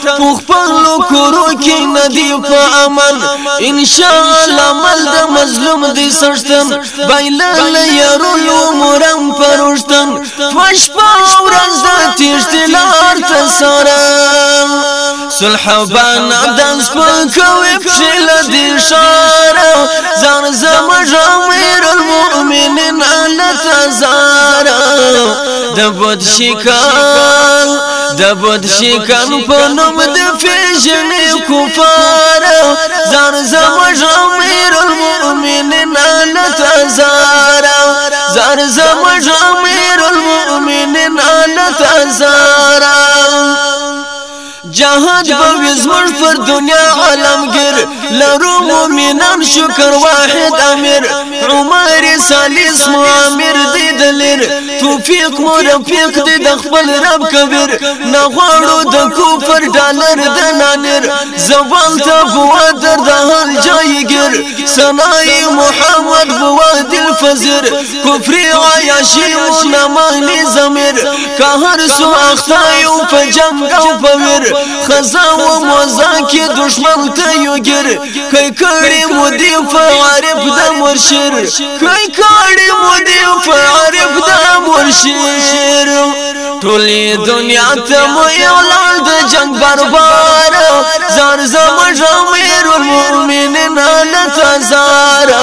په خپل کورو کې ندی په امن ان شاء الله مل د مظلوم دي سرشتن بایلل يرول مرم پرشتن فش پاورز د تشتلار تسره صلح بانا دنس پکوي پشل دي شار زان زمجامير المؤمنين الله تزار د بد شکار د بد شکن په نوم د فیشن کفار زار زموږ امیر المؤمنین لتزار زار زموږ امیر المؤمنین لتزار جهاد به زمر پر دنیا عالمگیر لرو مومنان شکر واحد امیر عمر سالیس معامر دی دلیر توفیق مو رفیق دی د خپل رب کبیر نه غواړو د کوپر ډالر د نادر زوال ته بوا در د هر جای ګر سنای محمد بوا دل فزر کفر عیاشی مو نه مانی زمیر که هر سو اختا یو په جنگ او په ور خزا و موزا کې دشمن ته یو ګر کای کړي مو دی فعارف د مرشد کای کړي مو دی فعارف د مرشد ټولې دنیا ته مو اعلان د جنگ بربار زار زمجمیر المؤمنین لتزارا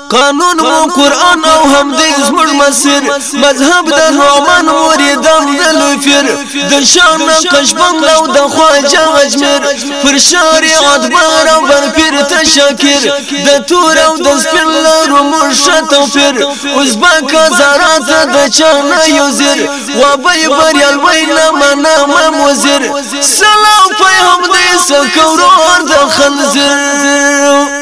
قانون مو قران او هم دې زموږ مسیر مذهب د نومن مریدان د لفر د شان قشبند او د خواجه اجمیر پر شریعت بار او بر پیر تشکر د تور او د سپین لرو مرشد او پیر اوس با کزارات د چانه یوزر و بای بریال ویل منا مم وزر سلام په هم دې سکورور د خنزر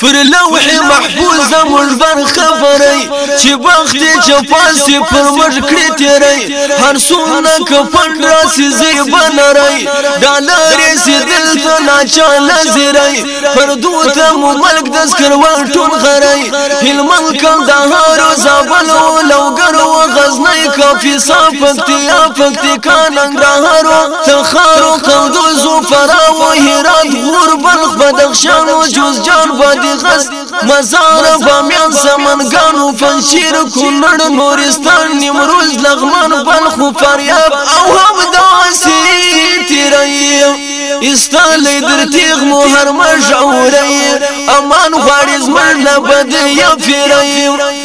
پر لوح محفوظ موږ بر خبرې چې وخت چې پاسې پر موږ کړې تیرې هر څونه کفن راسي زیبا نری ډالر سي دل ته ناچا نظرې پر دوت مو ملک د سکروان ټول غرې هلمن کم د هارو زابل او لوګر او غزنی کافي صاحب پکتیا پکتیا ننګرهار تخارو کندوز و فرا و هرات غور بلخ بدخشان و جوزجان بادغس مزار بامیان سمنګان و پنجشیر کونړ نورستان نیمروز لغمان بلخ و فاریاب او هم داسې تیریم استال در تیغ مو هر مژورې امان غواړي زمړ نه بده یا فیریم